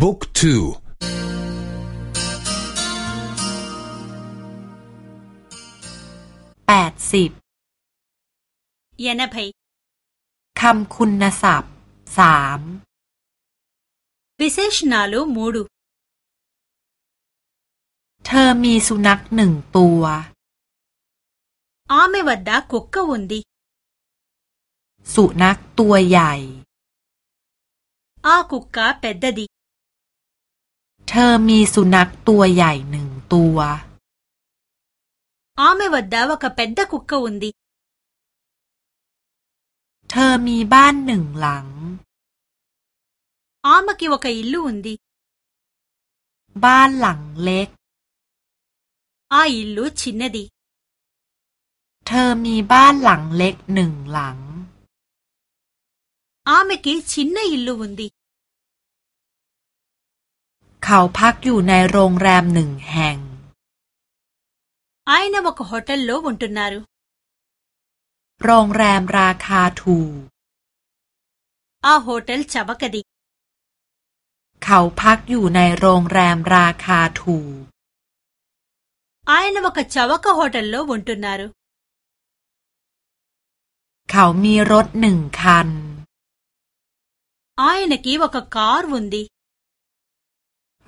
บุ๊กทูแปดสิบยนภัยคำคุณศัพท์สามวิเศษนาลูมูดูเธอมีสุนัขหนึ่งตัวอาเมวัดดาคุกกะวุนดีสุนัขตัวใหญ่อาคุกกะเป็ดดดี เธอมีสุนัขตัวใหญ่หนึ่งตัวอาเมวัดดาวกะเป็ดดคุกกะวุนดีเธอมีบ้านหนึ่งหลังอามากิวกะอิลลูวุนดีบ้านหลังเล็กอาอิลลูชินเนดีเธอมีบ้านหลังเล็กหนึ่งหลังอาเมกิชิน เนอิลลูวุนดีเขาพักอยู่ในโรงแรมหนึ่งแห่งఆయన ఒక హోటల్ లో ఉంటున్నారుโรงแรมราคาถูกఆ హోటల్ చవకదిเขาพักอยู่ในโรงแรมราคาถูกఆయన ఒక చవక హోటల్ లో ఉంటున్నారుเขามีรถหนึ่งคันอายนกีวกคา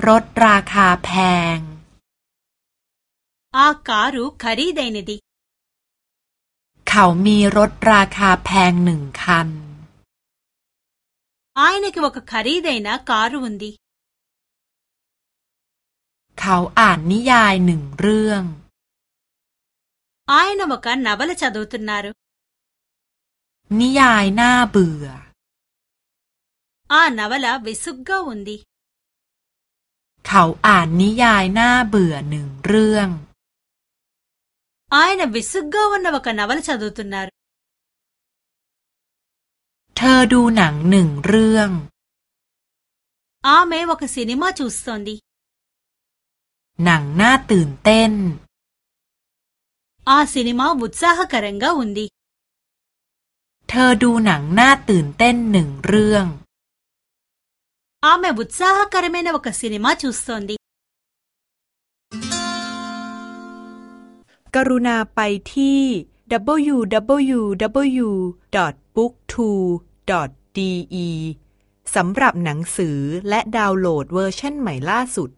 ร์วุนดีรถราคาแพง ఆ కారు ఖరీదైనదిเขามีรถราคาแพงหนึ่งคันఆయనకి ఒక ఖరీదైన కారు ఉందిเขาอ่านนิยายหนึ่งเรื่องอายนวกนาวลชาดูตุนารุนิยายน่าเบื่ออานา เขาอ่านนิยายน่าเบื่อหนึ่งเรื่อง ఆయన విసుగ్గా ఉన్న ఒక నవల చదువుతున్నారు เธอดูหนังหนึ่งเรื่อง ఆమె ఒక సినిమా చూస్తోంది หนังน่าตื่นเต้น ఆ సినిమా ఉత్సాహకరంగా ఉంది เธอดูหนังน่าตื่นเต้นหนึ่งเรื่อง ఆమె ఉత్సాహకరమైన ఒక సినిమా చూస్తోంది กรุณาไปที่ www.booktwo.de สำหรับหนังสือและดาวน์โหลดเวอร์ชันใหม่ล่าสุด